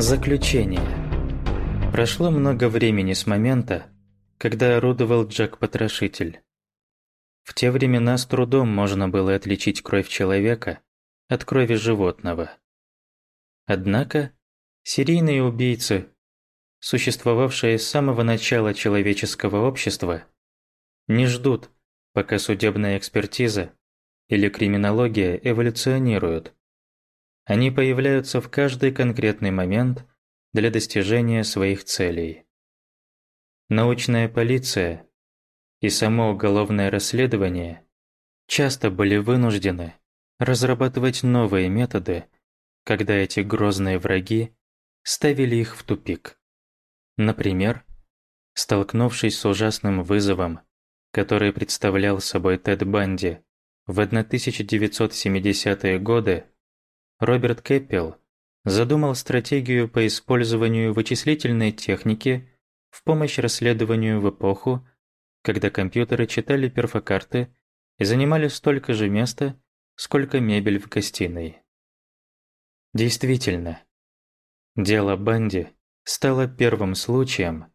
Заключение. Прошло много времени с момента, когда орудовал Джек-потрошитель. В те времена с трудом можно было отличить кровь человека от крови животного. Однако серийные убийцы, существовавшие с самого начала человеческого общества, не ждут, пока судебная экспертиза или криминология эволюционируют. Они появляются в каждый конкретный момент для достижения своих целей. Научная полиция и само уголовное расследование часто были вынуждены разрабатывать новые методы, когда эти грозные враги ставили их в тупик. Например, столкнувшись с ужасным вызовом, который представлял собой Тед Банди в 1970-е годы, Роберт Кэппел задумал стратегию по использованию вычислительной техники в помощь расследованию в эпоху, когда компьютеры читали перфокарты и занимали столько же места, сколько мебель в гостиной. Действительно, дело Банди стало первым случаем,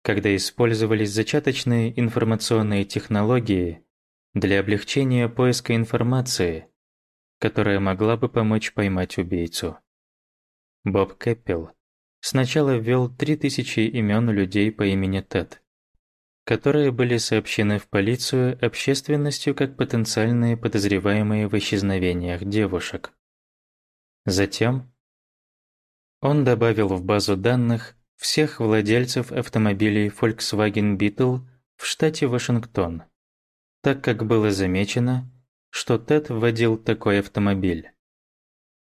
когда использовались зачаточные информационные технологии для облегчения поиска информации, которая могла бы помочь поймать убийцу. Боб Кэппел сначала ввел 3000 имен людей по имени Тед которые были сообщены в полицию общественностью как потенциальные подозреваемые в исчезновениях девушек. Затем он добавил в базу данных всех владельцев автомобилей Volkswagen Beetle в штате Вашингтон, так как было замечено, что Тед водил такой автомобиль.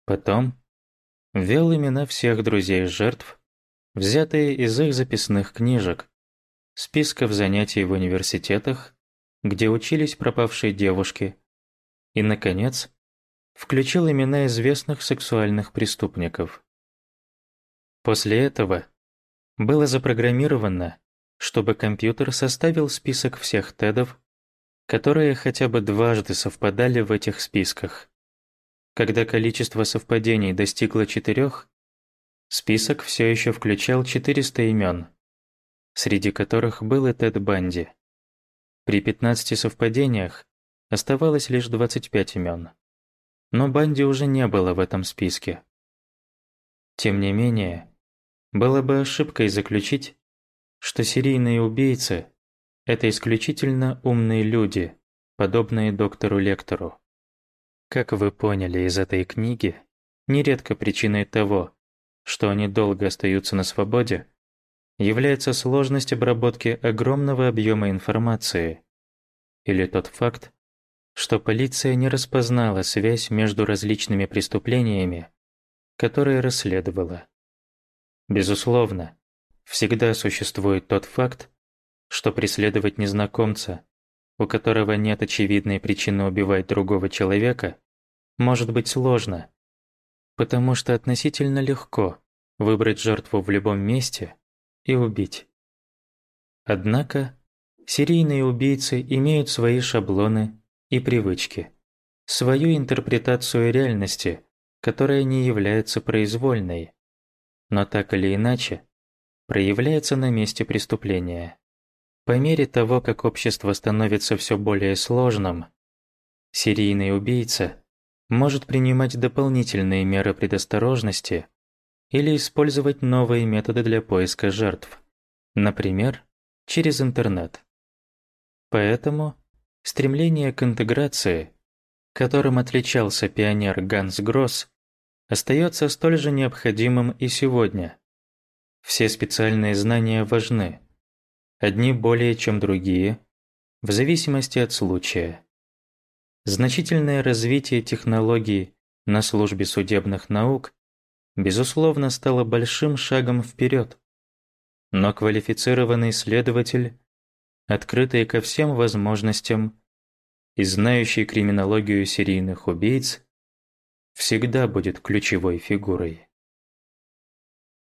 Потом ввел имена всех друзей жертв, взятые из их записных книжек, списков занятий в университетах, где учились пропавшие девушки, и, наконец, включил имена известных сексуальных преступников. После этого было запрограммировано, чтобы компьютер составил список всех тедов, которые хотя бы дважды совпадали в этих списках. Когда количество совпадений достигло четырех, список все еще включал 400 имен, среди которых был и Тед Банди. При 15 совпадениях оставалось лишь 25 имен. Но Банди уже не было в этом списке. Тем не менее, было бы ошибкой заключить, что серийные убийцы – это исключительно умные люди, подобные доктору Лектору. Как вы поняли из этой книги, нередко причиной того, что они долго остаются на свободе, является сложность обработки огромного объема информации или тот факт, что полиция не распознала связь между различными преступлениями, которые расследовала. Безусловно, всегда существует тот факт, что преследовать незнакомца, у которого нет очевидной причины убивать другого человека, может быть сложно, потому что относительно легко выбрать жертву в любом месте и убить. Однако серийные убийцы имеют свои шаблоны и привычки, свою интерпретацию реальности, которая не является произвольной, но так или иначе проявляется на месте преступления. По мере того, как общество становится все более сложным, серийный убийца может принимать дополнительные меры предосторожности или использовать новые методы для поиска жертв, например, через интернет. Поэтому стремление к интеграции, которым отличался пионер Ганс Гросс, остается столь же необходимым и сегодня. Все специальные знания важны, одни более чем другие, в зависимости от случая. Значительное развитие технологий на службе судебных наук безусловно, стало большим шагом вперед. Но квалифицированный следователь, открытый ко всем возможностям и знающий криминологию серийных убийц, всегда будет ключевой фигурой.